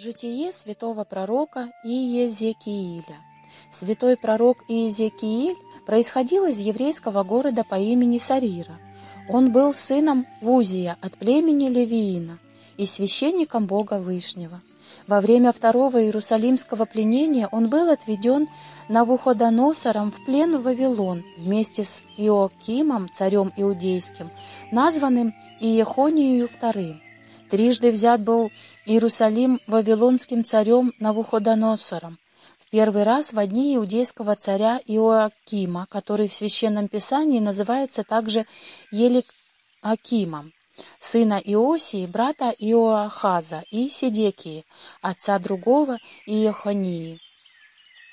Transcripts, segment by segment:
Житие святого пророка Иезекииля. Святой пророк Иезекииль происходил из еврейского города по имени Сарира. Он был сыном Вузия от племени Левиина и священником Бога Вышнего. Во время второго Иерусалимского пленения он был отведен Навуходоносором в плен в Вавилон вместе с Иоакимом, царем иудейским, названным Иехонией II. Трижды взят был Иерусалим вавилонским царем Навуходоносором. В первый раз в дни иудейского царя Иоакима, который в Священном Писании называется также Еликакимом, сына Иосии, брата Иоахаза и Седекии, отца другого Иохании.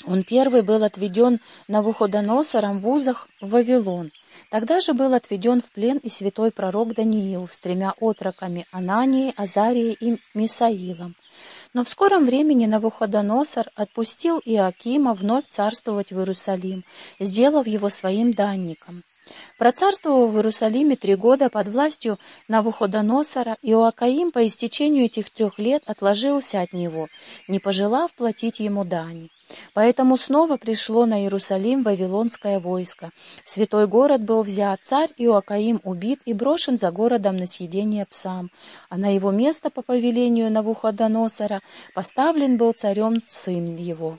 Он первый был отведен Навуходоносором в узах в Вавилон. Тогда же был отведен в плен и святой пророк Даниил с тремя отроками Ананией, Азарией и Мисаилом. Но в скором времени Навуходоносор отпустил Иоакима вновь царствовать в Иерусалим, сделав его своим данником. Процарствовав в Иерусалиме три года под властью Навуходоносора, Иоакаим по истечению этих трех лет отложился от него, не пожелав платить ему дани. Поэтому снова пришло на Иерусалим вавилонское войско. Святой город был взят, царь Иоакаим убит и брошен за городом на съедение псам, а на его место по повелению Навуходоносора поставлен был царем сын его.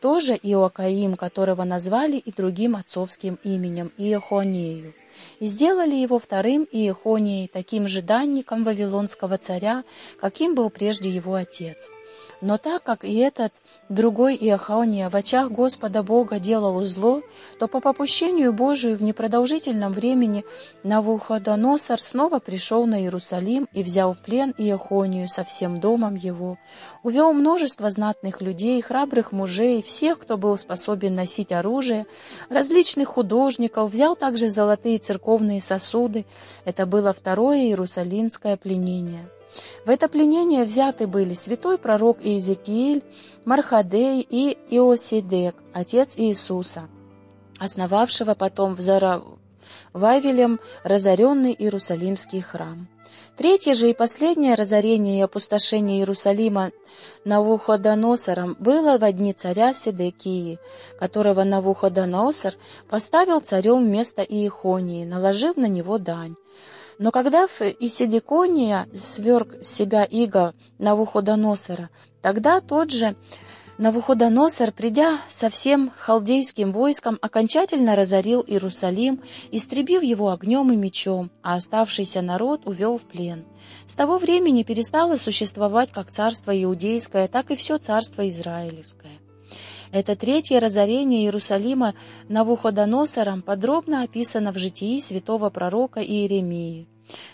Тоже Иоакаим, которого назвали и другим отцовским именем Иехонею. И сделали его вторым Иехонией, таким же данником вавилонского царя, каким был прежде его отец. Но так как и этот другой Иохония в очах Господа Бога делал зло, то по попущению Божию в непродолжительном времени Навуходоносор снова пришел на Иерусалим и взял в плен Иохонию со всем домом его, увел множество знатных людей, храбрых мужей, всех, кто был способен носить оружие, различных художников, взял также золотые церковные сосуды. Это было второе Иерусалимское пленение. В это пленение взяты были святой пророк Иезекииль, Мархадей и Иосидек, отец Иисуса, основавшего потом в Зарававелем разоренный Иерусалимский храм. Третье же и последнее разорение и опустошение Иерусалима Навуходоносором было в дни царя Седекии, которого Навуходоносор поставил царем вместо Иехонии, наложив на него дань. Но когда в Исидикония сверг себя иго Навуходоносора, тогда тот же Навуходоносор, придя со всем халдейским войском, окончательно разорил Иерусалим, истребив его огнем и мечом, а оставшийся народ увел в плен. С того времени перестало существовать как царство иудейское, так и все царство израильское. Это третье разорение Иерусалима Навуходоносором подробно описано в житии святого пророка Иеремии.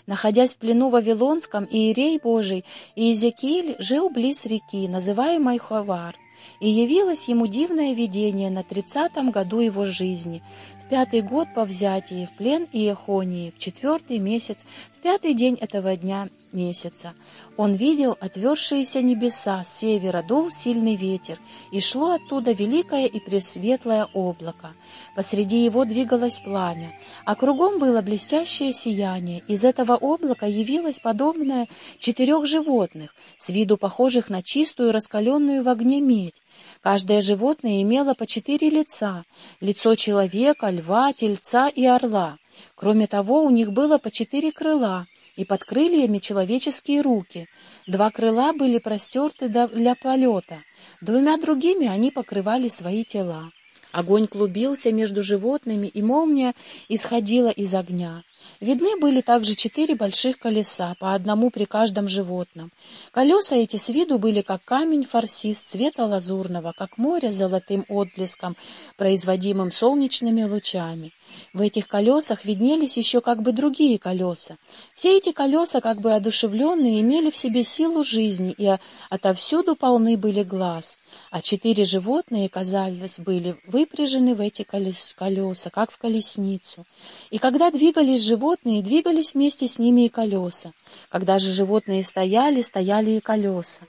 Находясь в плену Вавилонском, Иерей Божий Иезекииль жил близ реки, называемой Ховар, и явилось ему дивное видение на тридцатом году его жизни, в пятый год по взятии в плен Иехонии, в четвертый месяц, в пятый день этого дня месяца. Он видел отвершиеся небеса, с севера дул сильный ветер, и шло оттуда великое и пресветлое облако. Посреди его двигалось пламя, а кругом было блестящее сияние. Из этого облака явилось подобное четырех животных, с виду похожих на чистую раскаленную в огне медь. Каждое животное имело по четыре лица — лицо человека, льва, тельца и орла. Кроме того, у них было по четыре крыла — и под крыльями человеческие руки. Два крыла были простерты для полета, двумя другими они покрывали свои тела. Огонь клубился между животными, и молния исходила из огня. Видны были также четыре больших колеса, по одному при каждом животном. Колеса эти с виду были как камень фарсис цвета лазурного, как море золотым отблеском, производимым солнечными лучами. В этих колесах виднелись еще как бы другие колеса. Все эти колеса, как бы одушевленные, имели в себе силу жизни, и отовсюду полны были глаз. А четыре животные, казалось, были выпряжены в эти колеса, как в колесницу. И когда двигались животные, двигались вместе с ними и колеса. Когда же животные стояли, стояли и колеса.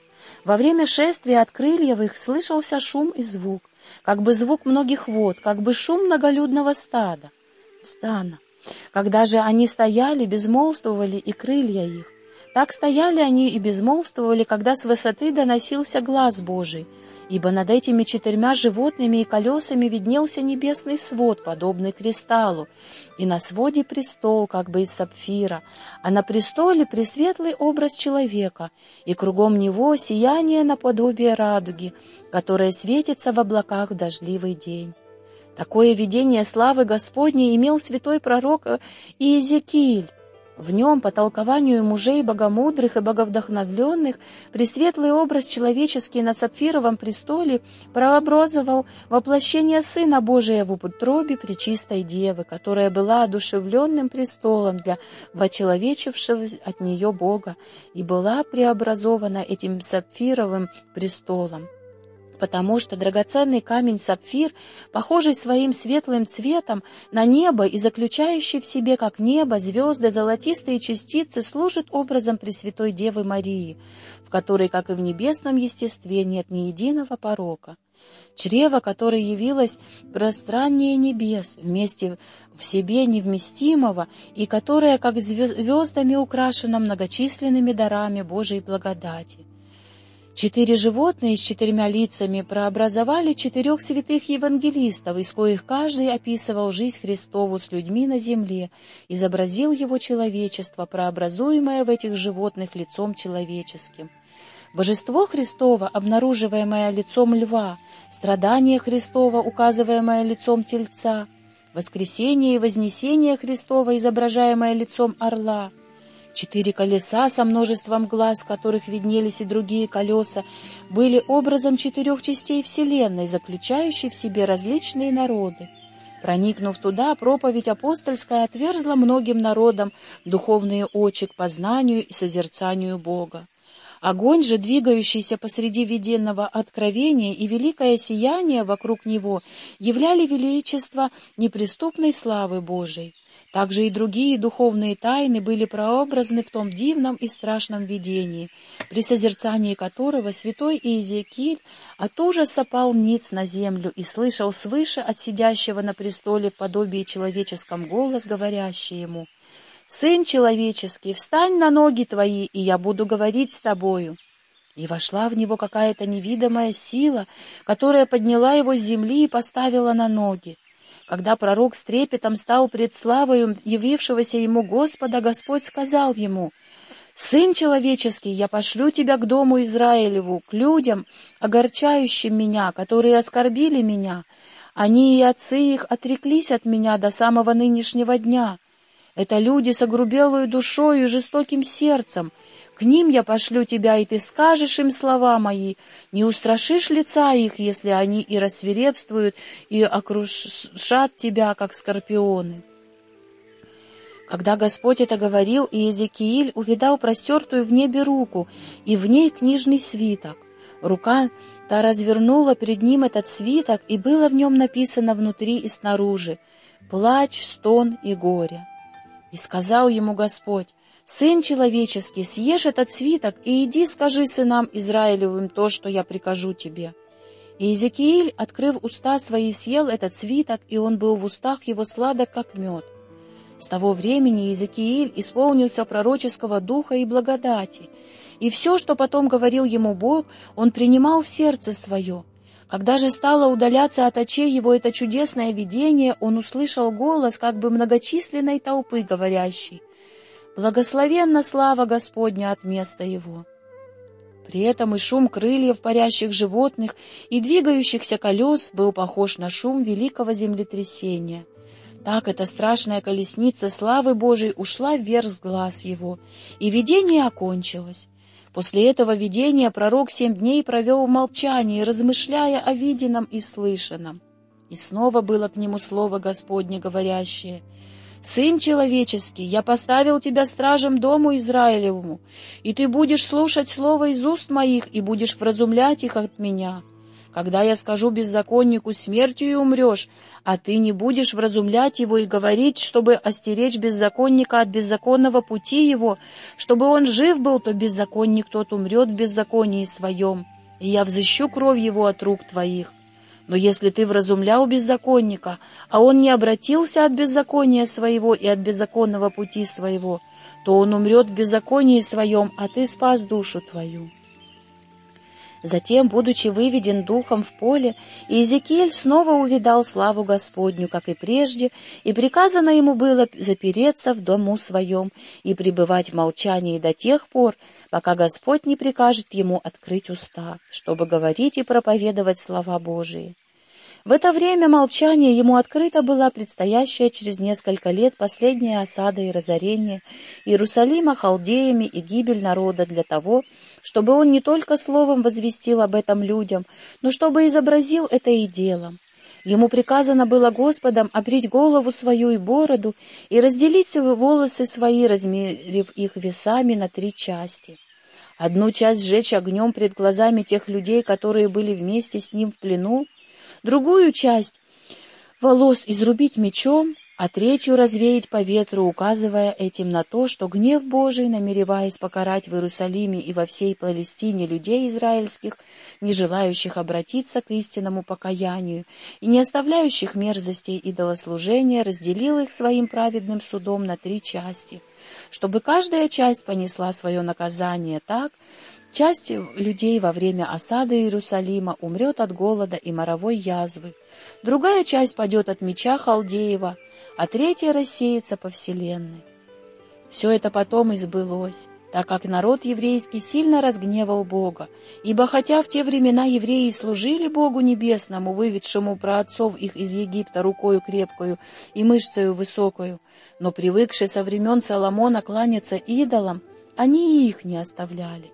Во время шествия от крыльев их слышался шум и звук, как бы звук многих вод, как бы шум многолюдного стада, стана. Когда же они стояли, безмолвствовали и крылья их, Так стояли они и безмолвствовали, когда с высоты доносился глаз Божий, ибо над этими четырьмя животными и колесами виднелся небесный свод, подобный кристаллу, и на своде престол, как бы из сапфира, а на престоле пресветлый образ человека, и кругом него сияние наподобие радуги, которая светится в облаках в дождливый день. Такое видение славы Господней имел святой пророк Иезекииль, в нем, по толкованию мужей богомудрых и боговдохновленных, пресветлый образ человеческий на сапфировом престоле прообразовал воплощение Сына Божия в утробе Пречистой Девы, которая была одушевленным престолом для вочеловечившего от нее Бога и была преобразована этим сапфировым престолом потому что драгоценный камень-сапфир, похожий своим светлым цветом на небо и заключающий в себе, как небо, звезды, золотистые частицы, служит образом Пресвятой Девы Марии, в которой, как и в небесном естестве, нет ни единого порока. Чрево, которое явилось пространнее небес, вместе в себе невместимого, и которое, как звездами, украшено многочисленными дарами Божией благодати. Четыре животные с четырьмя лицами прообразовали четырех святых евангелистов, из коих каждый описывал жизнь Христову с людьми на земле, изобразил его человечество, прообразуемое в этих животных лицом человеческим. Божество Христово, обнаруживаемое лицом льва, страдание Христово, указываемое лицом тельца, воскресение и вознесение Христова, изображаемое лицом орла — Четыре колеса со множеством глаз, в которых виднелись и другие колеса, были образом четырех частей Вселенной, заключающей в себе различные народы. Проникнув туда, проповедь апостольская отверзла многим народам духовные очи к познанию и созерцанию Бога. Огонь же, двигающийся посреди виденного откровения и великое сияние вокруг него, являли величество неприступной славы Божией. Также и другие духовные тайны были прообразны в том дивном и страшном видении, при созерцании которого святой Иезекииль от ужаса пал ниц на землю и слышал свыше от сидящего на престоле в подобии человеческом голос, говорящий ему «Сын человеческий, встань на ноги твои, и я буду говорить с тобою». И вошла в него какая-то невидимая сила, которая подняла его с земли и поставила на ноги. Когда пророк с трепетом стал пред славою явившегося ему Господа, Господь сказал ему, «Сын человеческий, я пошлю тебя к дому Израилеву, к людям, огорчающим меня, которые оскорбили меня. Они и отцы их отреклись от меня до самого нынешнего дня. Это люди с огрубелой душою и жестоким сердцем, ним я пошлю тебя, и ты скажешь им слова мои, не устрашишь лица их, если они и рассверепствуют, и окрушат тебя, как скорпионы». Когда Господь это говорил, Иезекииль увидал простертую в небе руку, и в ней книжный свиток. Рука та развернула перед ним этот свиток, и было в нем написано внутри и снаружи «Плач, стон и горе». И сказал ему Господь, «Сын человеческий, съешь этот свиток и иди скажи сынам Израилевым то, что я прикажу тебе». И Иезекииль, открыв уста свои, съел этот свиток, и он был в устах его сладок, как мед. С того времени Иезекииль исполнился пророческого духа и благодати, и все, что потом говорил ему Бог, он принимал в сердце свое. Когда же стало удаляться от очей его это чудесное видение, он услышал голос как бы многочисленной толпы, говорящей — Благословенна слава Господня от места его. При этом и шум крыльев парящих животных и двигающихся колес был похож на шум великого землетрясения. Так эта страшная колесница славы Божией ушла вверх с глаз его, и видение окончилось. После этого видения пророк семь дней провел в молчании, размышляя о виденном и слышанном. И снова было к нему слово Господне, говорящее — Сын человеческий, я поставил тебя стражем дому Израилевому, и ты будешь слушать слово из уст моих и будешь вразумлять их от меня. Когда я скажу беззаконнику, смертью и умрешь, а ты не будешь вразумлять его и говорить, чтобы остеречь беззаконника от беззаконного пути его, чтобы он жив был, то беззаконник тот умрет в беззаконии своем, и я взыщу кровь его от рук твоих. Но если ты вразумлял беззаконника, а он не обратился от беззакония своего и от беззаконного пути своего, то он умрет в беззаконии своем, а ты спас душу твою. Затем, будучи выведен духом в поле, Иезекииль снова увидал славу Господню, как и прежде, и приказано ему было запереться в дому своем и пребывать в молчании до тех пор, пока Господь не прикажет ему открыть уста, чтобы говорить и проповедовать слова Божии. В это время молчания ему открыта была предстоящая через несколько лет последняя осада и разорение Иерусалима халдеями и гибель народа для того, чтобы он не только словом возвестил об этом людям, но чтобы изобразил это и делом. Ему приказано было Господом обрить голову свою и бороду и разделить волосы свои, размерив их весами на три части. Одну часть сжечь огнем пред глазами тех людей, которые были вместе с ним в плену, другую часть волос изрубить мечом, а третью развеять по ветру, указывая этим на то, что гнев Божий, намереваясь покарать в Иерусалиме и во всей Палестине людей израильских, не желающих обратиться к истинному покаянию и не оставляющих мерзостей идолослужения, разделил их своим праведным судом на три части, чтобы каждая часть понесла свое наказание так, Часть людей во время осады Иерусалима умрет от голода и моровой язвы, другая часть падет от меча Халдеева, а третья рассеется по вселенной. Все это потом и сбылось, так как народ еврейский сильно разгневал Бога, ибо хотя в те времена евреи служили Богу Небесному, выведшему праотцов их из Египта рукою крепкою и мышцею высокою, но привыкшие со времен Соломона кланяться идолам, они и их не оставляли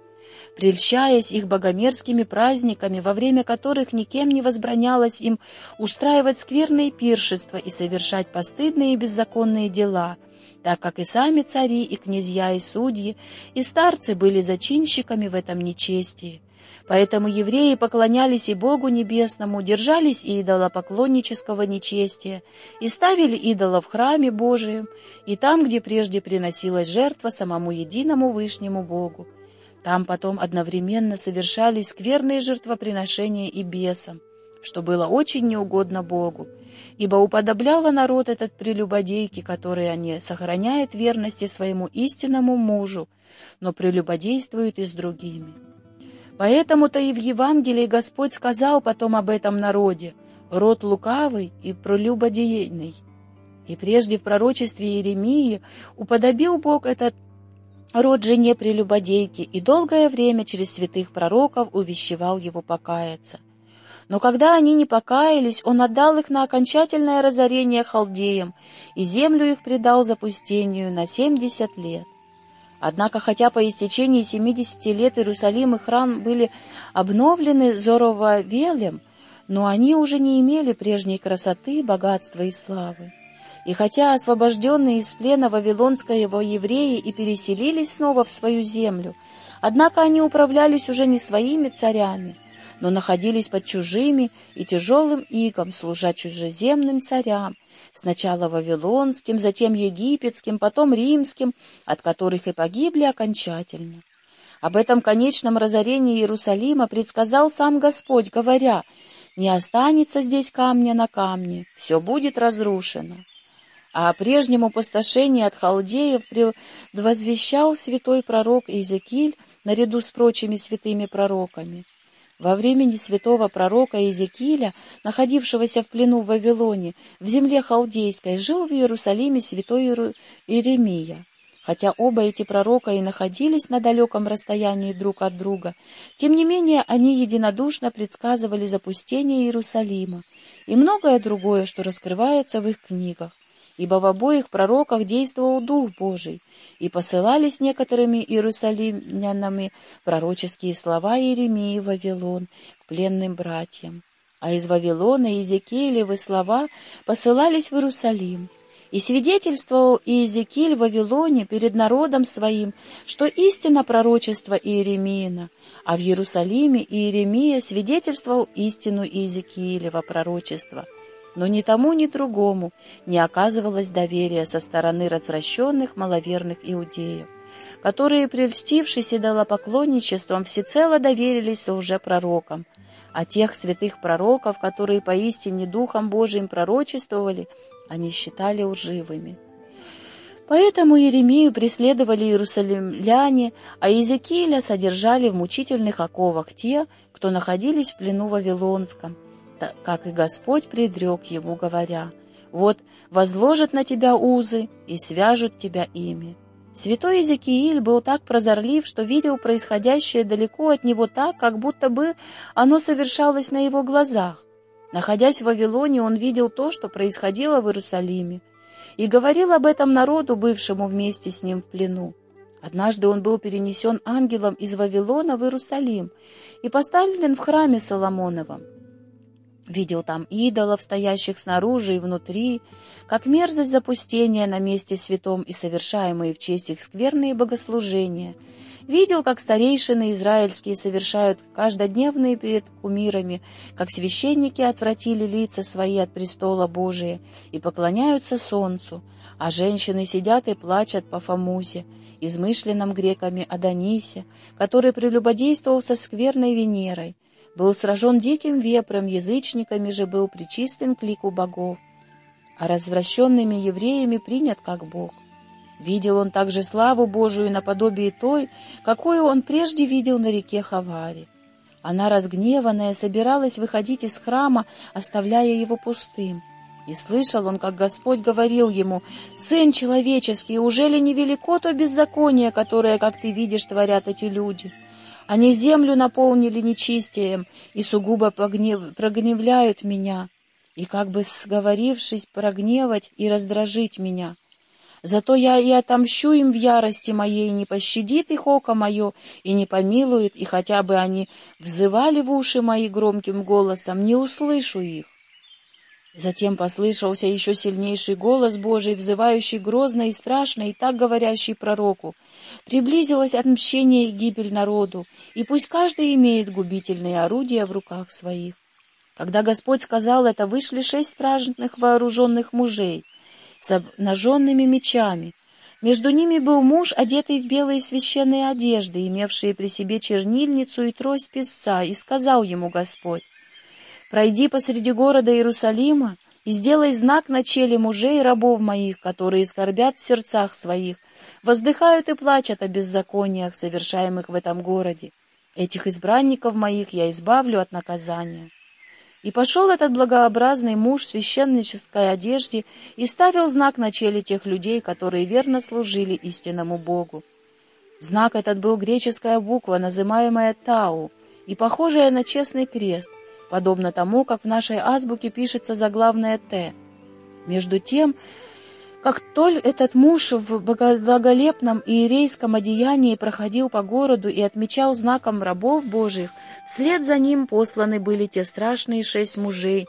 прельщаясь их богомерзкими праздниками, во время которых никем не возбранялось им устраивать скверные пиршества и совершать постыдные и беззаконные дела, так как и сами цари, и князья, и судьи, и старцы были зачинщиками в этом нечестии. Поэтому евреи поклонялись и Богу Небесному, держались идолопоклоннического нечестия и ставили идола в храме Божием и там, где прежде приносилась жертва самому единому Вышнему Богу. Там потом одновременно совершались скверные жертвоприношения и бесам, что было очень неугодно Богу, ибо уподобляла народ этот прелюбодейке, которые они сохраняет верности своему истинному мужу, но прелюбодействуют и с другими. Поэтому-то и в Евангелии Господь сказал потом об этом народе, род лукавый и прелюбодейный. И прежде в пророчестве Иеремии уподобил Бог этот род жене прелюбодейки, и долгое время через святых пророков увещевал его покаяться. Но когда они не покаялись, он отдал их на окончательное разорение халдеям, и землю их предал запустению на семьдесят лет. Однако, хотя по истечении семидесяти лет Иерусалим и храм были обновлены Зоровавелем, но они уже не имели прежней красоты, богатства и славы. И хотя освобожденные из плена Вавилонского евреи и переселились снова в свою землю, однако они управлялись уже не своими царями, но находились под чужими и тяжелым игом, служа чужеземным царям, сначала вавилонским, затем египетским, потом римским, от которых и погибли окончательно. Об этом конечном разорении Иерусалима предсказал сам Господь, говоря, «Не останется здесь камня на камне, все будет разрушено». А о прежнем опустошении от халдеев предвозвещал святой пророк Иезекииль наряду с прочими святыми пророками. Во времени святого пророка Иезекииля, находившегося в плену в Вавилоне, в земле халдейской, жил в Иерусалиме святой Иеремия. Хотя оба эти пророка и находились на далеком расстоянии друг от друга, тем не менее они единодушно предсказывали запустение Иерусалима и многое другое, что раскрывается в их книгах ибо в обоих пророках действовал Дух Божий, и посылались некоторыми иерусалимлянами пророческие слова Иеремии в Вавилон к пленным братьям. А из Вавилона Иезекиилевы слова посылались в Иерусалим. И свидетельствовал Иезекииль в Вавилоне перед народом своим, что истина пророчества Иеремиина, а в Иерусалиме Иеремия свидетельствовал истину Иезекиилева пророчества — но ни тому, ни другому не оказывалось доверия со стороны развращенных маловерных иудеев, которые, прельстившись идолопоклонничеством, всецело доверились уже пророкам, а тех святых пророков, которые поистине Духом Божиим пророчествовали, они считали лживыми. Поэтому Еремию преследовали иерусалимляне, а Иезекииля содержали в мучительных оковах те, кто находились в плену Вавилонском, как и Господь предрек ему, говоря, «Вот возложат на тебя узы и свяжут тебя ими». Святой Иезекииль был так прозорлив, что видел происходящее далеко от него так, как будто бы оно совершалось на его глазах. Находясь в Вавилоне, он видел то, что происходило в Иерусалиме, и говорил об этом народу, бывшему вместе с ним в плену. Однажды он был перенесен ангелом из Вавилона в Иерусалим и поставлен в храме Соломоновом. Видел там идолов, стоящих снаружи и внутри, как мерзость запустения на месте святом и совершаемые в честь их скверные богослужения. Видел, как старейшины израильские совершают каждодневные перед кумирами, как священники отвратили лица свои от престола Божия и поклоняются солнцу, а женщины сидят и плачут по Фомузе, измышленном греками Адонисе, который прелюбодействовал со скверной Венерой, был сражен диким вепром, язычниками же был причислен к лику богов, а развращенными евреями принят как Бог. Видел он также славу Божию наподобие той, какую он прежде видел на реке Хавари. Она, разгневанная, собиралась выходить из храма, оставляя его пустым. И слышал он, как Господь говорил ему, «Сын человеческий, уже ли не велико то беззаконие, которое, как ты видишь, творят эти люди?» Они землю наполнили нечистием и сугубо погнев... прогневляют меня, и как бы сговорившись прогневать и раздражить меня. Зато я и отомщу им в ярости моей, не пощадит их око мое и не помилует, и хотя бы они взывали в уши мои громким голосом, не услышу их. Затем послышался еще сильнейший голос Божий, взывающий грозно и страшно, и так говорящий пророку. Приблизилось отмщение и гибель народу, и пусть каждый имеет губительные орудия в руках своих. Когда Господь сказал это, вышли шесть стражных вооруженных мужей с обнаженными мечами. Между ними был муж, одетый в белые священные одежды, имевший при себе чернильницу и трость песца, и сказал ему Господь, Пройди посреди города Иерусалима и сделай знак на челе мужей и рабов моих, которые скорбят в сердцах своих, воздыхают и плачут о беззакониях, совершаемых в этом городе. Этих избранников моих я избавлю от наказания». И пошел этот благообразный муж в священнической одежде и ставил знак на челе тех людей, которые верно служили истинному Богу. Знак этот был греческая буква, называемая Тау, и похожая на честный крест, подобно тому, как в нашей азбуке пишется заглавное «Т». Между тем, как только этот муж в благолепном иерейском одеянии проходил по городу и отмечал знаком рабов Божьих, вслед за ним посланы были те страшные шесть мужей,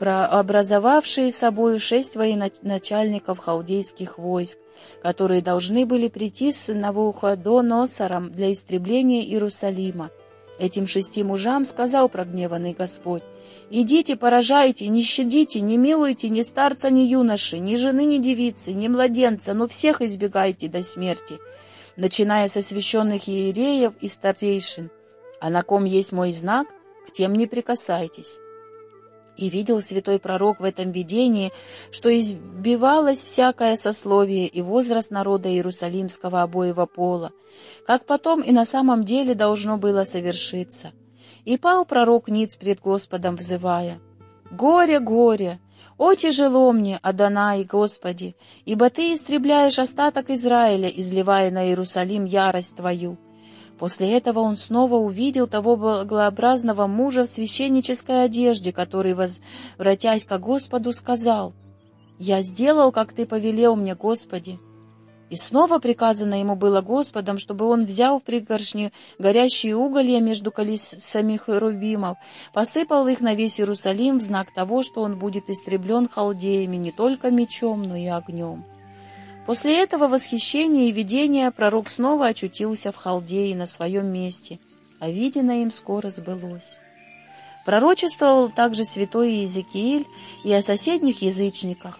образовавшие собою шесть военачальников халдейских войск, которые должны были прийти с Навуходоносором для истребления Иерусалима. Этим шести мужам сказал прогневанный Господь, «Идите, поражайте, не щадите, не милуйте ни старца, ни юноши, ни жены, ни девицы, ни младенца, но всех избегайте до смерти, начиная со священных иереев и старейшин. А на ком есть мой знак, к тем не прикасайтесь». И видел святой пророк в этом видении, что избивалось всякое сословие и возраст народа Иерусалимского обоего пола, как потом и на самом деле должно было совершиться. И пал пророк Ниц пред Господом, взывая, «Горе, горе! О, тяжело мне, Адонай, Господи, ибо Ты истребляешь остаток Израиля, изливая на Иерусалим ярость Твою!» После этого он снова увидел того благообразного мужа в священнической одежде, который, возвратясь к Господу, сказал, «Я сделал, как ты повелел мне, Господи». И снова приказано ему было Господом, чтобы он взял в пригоршни горящие уголья между колесами херувимов, посыпал их на весь Иерусалим в знак того, что он будет истреблен халдеями не только мечом, но и огнем. После этого восхищения и видения пророк снова очутился в Халдее на своем месте, а виденное им скоро сбылось. Пророчествовал также святой Иезекииль и о соседних язычниках,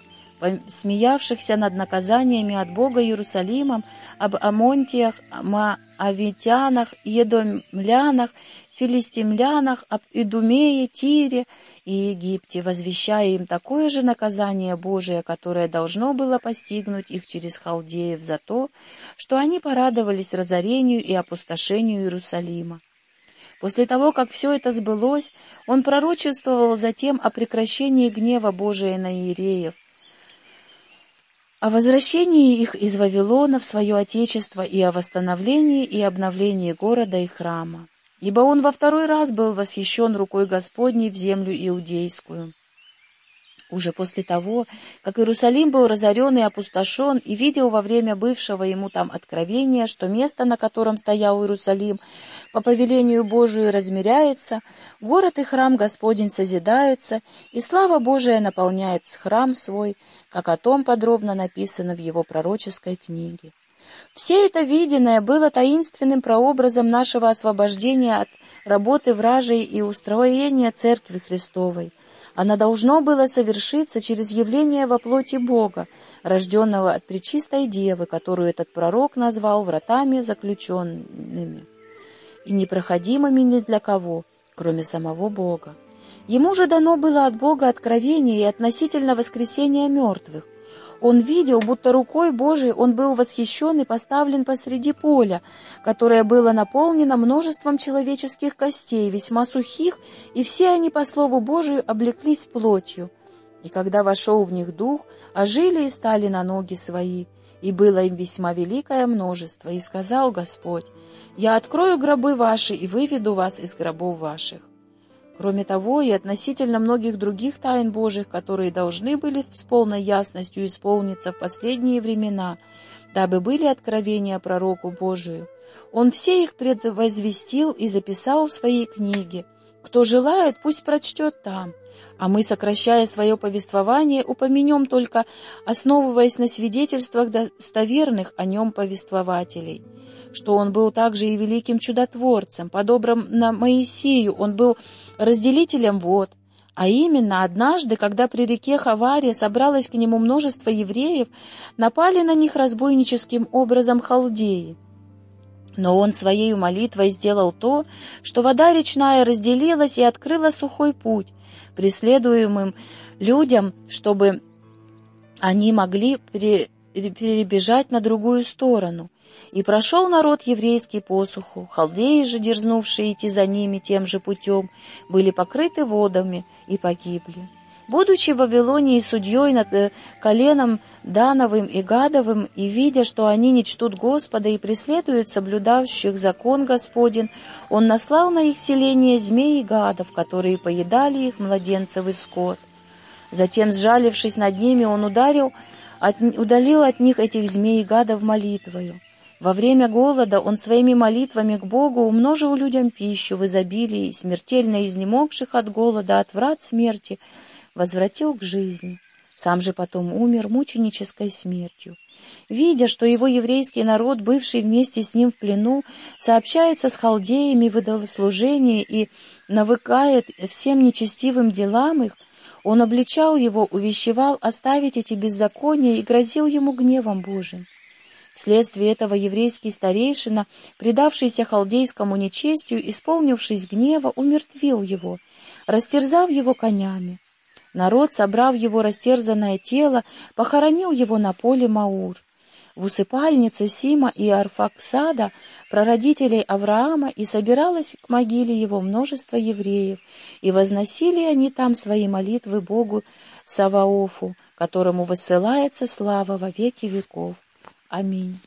смеявшихся над наказаниями от Бога Иерусалимом, об Амонтиях, Моавитянах, Едомлянах, Филистимлянах, об Идумее, Тире и Египте, возвещая им такое же наказание Божие, которое должно было постигнуть их через халдеев за то, что они порадовались разорению и опустошению Иерусалима. После того, как все это сбылось, он пророчествовал затем о прекращении гнева Божия на иереев, о возвращении их из Вавилона в свое отечество и о восстановлении и обновлении города и храма. Ибо он во второй раз был восхищен рукой Господней в землю иудейскую уже после того, как Иерусалим был разорен и опустошен, и видел во время бывшего ему там откровения, что место, на котором стоял Иерусалим, по повелению Божию размеряется, город и храм Господень созидаются, и слава Божия наполняет храм свой, как о том подробно написано в его пророческой книге. Все это виденное было таинственным прообразом нашего освобождения от работы вражей и устроения Церкви Христовой, оно должно было совершиться через явление во плоти Бога, рожденного от Пречистой Девы, которую этот пророк назвал вратами заключенными и непроходимыми ни для кого, кроме самого Бога. Ему же дано было от Бога откровение и относительно воскресения мертвых, он видел, будто рукой Божией он был восхищен и поставлен посреди поля, которое было наполнено множеством человеческих костей, весьма сухих, и все они, по слову Божию, облеклись плотью. И когда вошел в них дух, ожили и стали на ноги свои, и было им весьма великое множество, и сказал Господь, «Я открою гробы ваши и выведу вас из гробов ваших». Кроме того, и относительно многих других тайн Божьих, которые должны были с полной ясностью исполниться в последние времена, дабы были откровения пророку Божию, он все их предвозвестил и записал в своей книге. Кто желает, пусть прочтет там, а мы, сокращая свое повествование, упомянем только, основываясь на свидетельствах достоверных о нем повествователей, что он был также и великим чудотворцем, подобрым на Моисею, он был разделителем вод, а именно, однажды, когда при реке Хаваре собралось к нему множество евреев, напали на них разбойническим образом халдеи. Но он своей молитвой сделал то, что вода речная разделилась и открыла сухой путь, преследуемым людям, чтобы они могли перебежать на другую сторону. И прошел народ еврейский посуху, халдеи же, дерзнувшие идти за ними тем же путем, были покрыты водами и погибли. Будучи в Вавилонии судьей над э, коленом Дановым и Гадовым, и видя, что они не чтут Господа и преследуют соблюдающих закон Господен, он наслал на их селение змей и гадов, которые поедали их младенцев и скот. Затем, сжалившись над ними, он ударил, от, удалил от них этих змей и гадов молитвою. Во время голода он своими молитвами к Богу умножил людям пищу в изобилии, смертельно изнемогших от голода, от врат смерти, возвратил к жизни. Сам же потом умер мученической смертью. Видя, что его еврейский народ, бывший вместе с ним в плену, сообщается с халдеями в идолослужении и навыкает всем нечестивым делам их, он обличал его, увещевал оставить эти беззакония и грозил ему гневом Божиим. Вследствие этого еврейский старейшина, предавшийся халдейскому нечестию, исполнившись гнева, умертвил его, растерзав его конями. Народ, собрав его растерзанное тело, похоронил его на поле Маур. В усыпальнице Сима и Арфаксада, прародителей Авраама, и собиралось к могиле его множество евреев, и возносили они там свои молитвы Богу Саваофу, которому высылается слава во веки веков. Аминь.